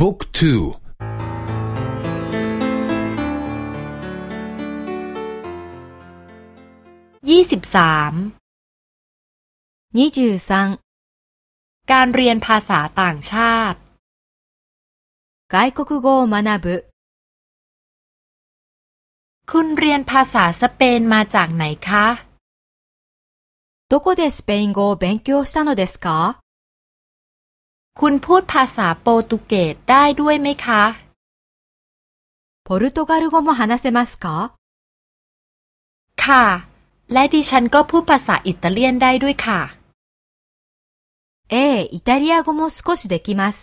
บุ๊กทูยี่สิบสามยี่สิบสามการเรียนภาษาต่างชาติ外国語を学ぶคุณเรียนภาษาสเปนมาจากไหนคะどこでスペイン語を勉強したのですか คุณพูดภาษาโปรตุเกสได้ด้วยไหมคะポルトガル語も話せますかค่ะ และดิฉันก็พูดภาษาอิตาเลียนได้ด้วยค่ะええ、イタリア語も少しできます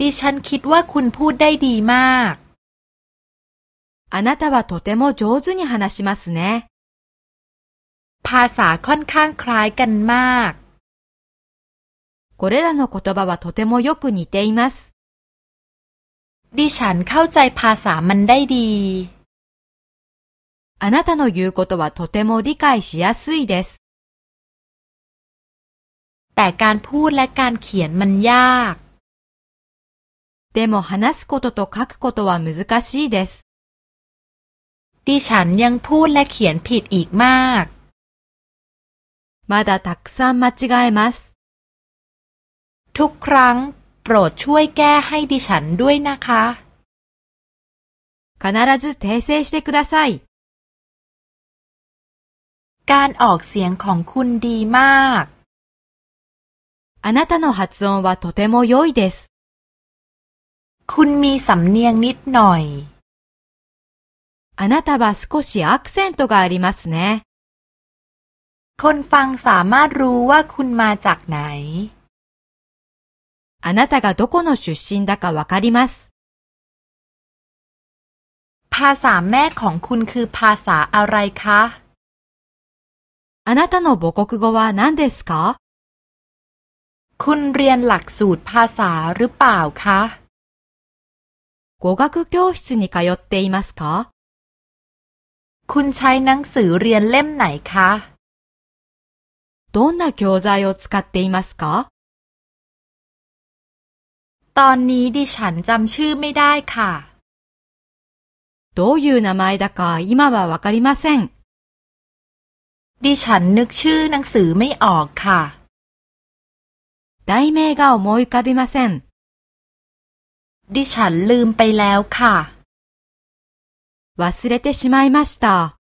ดิฉันคิดว่าคุณพูดได้ดีมากあなたはとても上手に話しますね。ภาษาค่อนข้างคล้ายกันมาก。 これらの言葉はとてもよく似ています。ดิฉันเข้าใจภาษามันได้ดี。あなたの言うことはとても理解しやすいです。แต่การพูดและการเขียนมันยาก。でも話すことと書くことは難しいです。ดิฉันยังพูดและเขียนผิดอีกมาก。まだたくさん間違えます。 ทุกครั้งโปรดช่วยแก้ให้ดิฉันด้วยนะคะ。必ず訂正してください。การออกเสียงของคุณดีมาก。あなたの発音はとても良いです。คุณมีสำเนียงนิดหน่อยあなたは少しアクセントがありますね。คนฟังสามารถรู้ว่าคุณมาจากไหน あなたがどこの出身だかわかります。ภาษาแม่ของคุณคือภาษาอะไรคะあなたの母国語は何ですかคุณเรียนหลักสูตรภาษาหรือเปล่าคะ語学教室に通っていますかคุณใช้หนังสือเรียนเล่มไหนคะどんな教材を使っていますか ตอนนี้ดิฉันจำชื่อไม่ได้ค่ะどういう名前だか今はわかりませんดิฉันนึกชื่อหนังสือไม่ออกค่ะ題名が思い浮かびませんดิฉันลืมไปแล้วค่ะ忘れてしまいました。